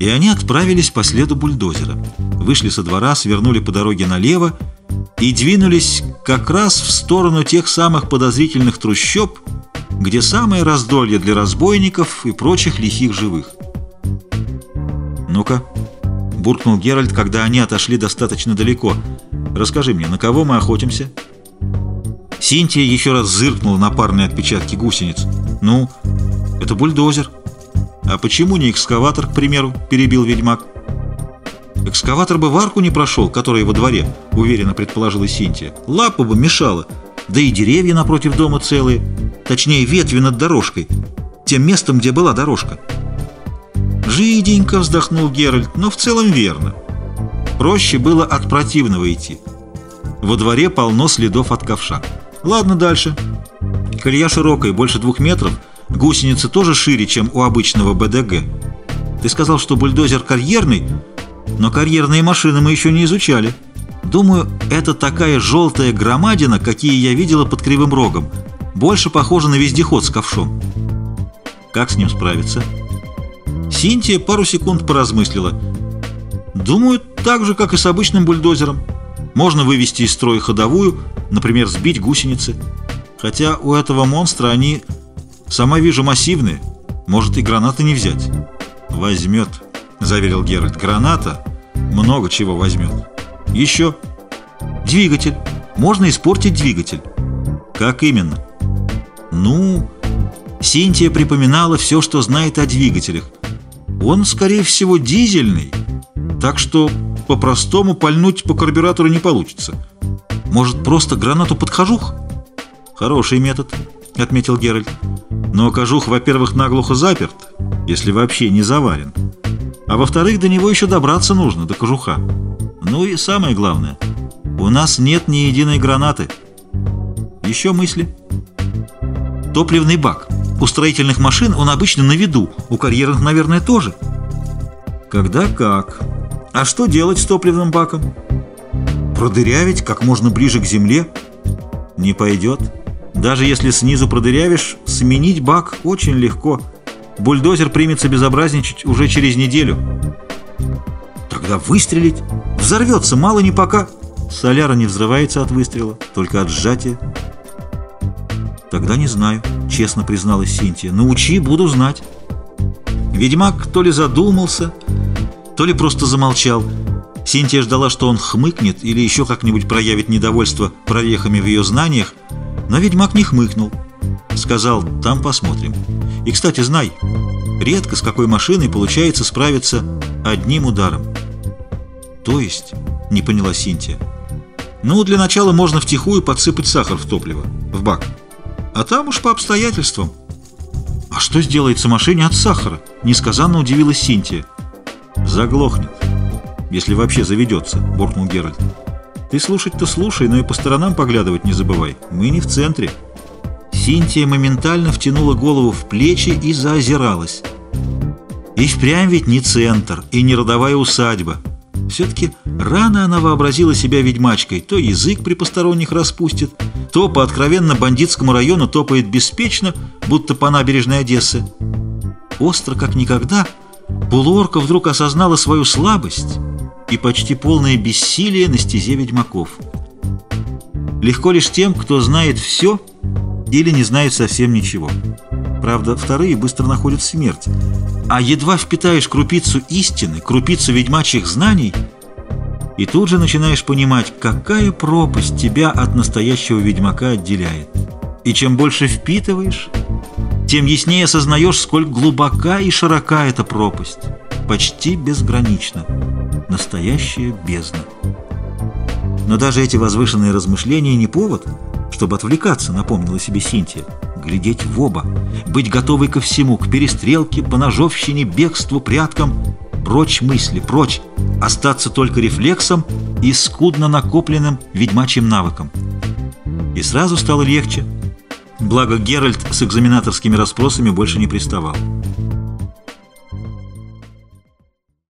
И они отправились по следу бульдозера. Вышли со двора, свернули по дороге налево и двинулись как раз в сторону тех самых подозрительных трущоб, где самое раздолье для разбойников и прочих лихих живых. «Ну-ка», — буркнул Геральт, когда они отошли достаточно далеко, — «расскажи мне, на кого мы охотимся?» Синтия еще раз зыркнула на парные отпечатки гусениц. «Ну, это бульдозер». «А почему не экскаватор, к примеру?» — перебил ведьмак. «Экскаватор бы в арку не прошел, которая во дворе», — уверенно предположила Синтия. «Лапа бы мешала, да и деревья напротив дома целые, точнее ветви над дорожкой, тем местом, где была дорожка». «Жиденько», — вздохнул Геральт, — «но в целом верно. Проще было от противного идти. Во дворе полно следов от ковша». Ладно, дальше. Колея широкая, больше двух метров. Гусеницы тоже шире, чем у обычного БДГ. Ты сказал, что бульдозер карьерный, но карьерные машины мы еще не изучали. Думаю, это такая желтая громадина, какие я видела под Кривым Рогом. Больше похоже на вездеход с ковшом. Как с ним справиться? Синтия пару секунд поразмыслила. Думаю, так же, как и с обычным бульдозером. Можно вывести из строя ходовую, например, сбить гусеницы. Хотя у этого монстра они, сама вижу, массивные. Может и гранаты не взять. Возьмет, заверил Геральт. Граната много чего возьмет. Еще. Двигатель. Можно испортить двигатель. Как именно? Ну, Синтия припоминала все, что знает о двигателях. Он, скорее всего, дизельный, так что по-простому пальнуть по карбюратору не получится. Может, просто гранату под кожух? Хороший метод, отметил Геральт. Но кожух, во-первых, наглухо заперт, если вообще не заварен. А во-вторых, до него еще добраться нужно, до кожуха. Ну и самое главное, у нас нет ни единой гранаты. Еще мысли? Топливный бак. У строительных машин он обычно на виду, у карьерных, наверное, тоже. Когда как. А что делать с топливным баком? Продырявить как можно ближе к земле? Не пойдет. Даже если снизу продырявишь, сменить бак очень легко. Бульдозер примется безобразничать уже через неделю. Тогда выстрелить? Взорвется, мало не пока. Соляра не взрывается от выстрела, только от сжатия. Тогда не знаю, честно призналась Синтия. Научи, буду знать. Ведьмак то ли задумался, то ли просто замолчал. Синтия ждала, что он хмыкнет или еще как-нибудь проявит недовольство прорехами в ее знаниях, но ведьмак не хмыкнул. Сказал, там посмотрим. И, кстати, знай, редко с какой машиной получается справиться одним ударом. То есть, не поняла Синтия. Ну, для начала можно втихую подсыпать сахар в топливо, в бак. А там уж по обстоятельствам. А что сделается машине от сахара? Несказанно удивилась Синтия. Заглохнет если вообще заведется», — буркнул Геральт. «Ты слушать-то слушай, но и по сторонам поглядывать не забывай. Мы не в центре». Синтия моментально втянула голову в плечи и заозиралась. И впрямь ведь не центр, и не родовая усадьба. Все-таки рано она вообразила себя ведьмачкой. То язык при посторонних распустит, то по откровенно бандитскому району топает беспечно, будто по набережной Одессы. Остро, как никогда, полуорка вдруг осознала свою слабость и почти полное бессилие на стезе ведьмаков. Легко лишь тем, кто знает все или не знает совсем ничего. Правда, вторые быстро находят смерть. А едва впитаешь крупицу истины, крупицу ведьмачьих знаний, и тут же начинаешь понимать, какая пропасть тебя от настоящего ведьмака отделяет. И чем больше впитываешь, тем яснее осознаешь, сколь глубока и широка эта пропасть, почти безгранична настоящая бездна. Но даже эти возвышенные размышления не повод, чтобы отвлекаться, напомнила себе Синтия. Глядеть в оба, быть готовой ко всему, к перестрелке, поножовщине, бегству, пряткам. Прочь мысли, прочь, остаться только рефлексом и скудно накопленным ведьмачьим навыком. И сразу стало легче. Благо Геральт с экзаменаторскими расспросами больше не приставал.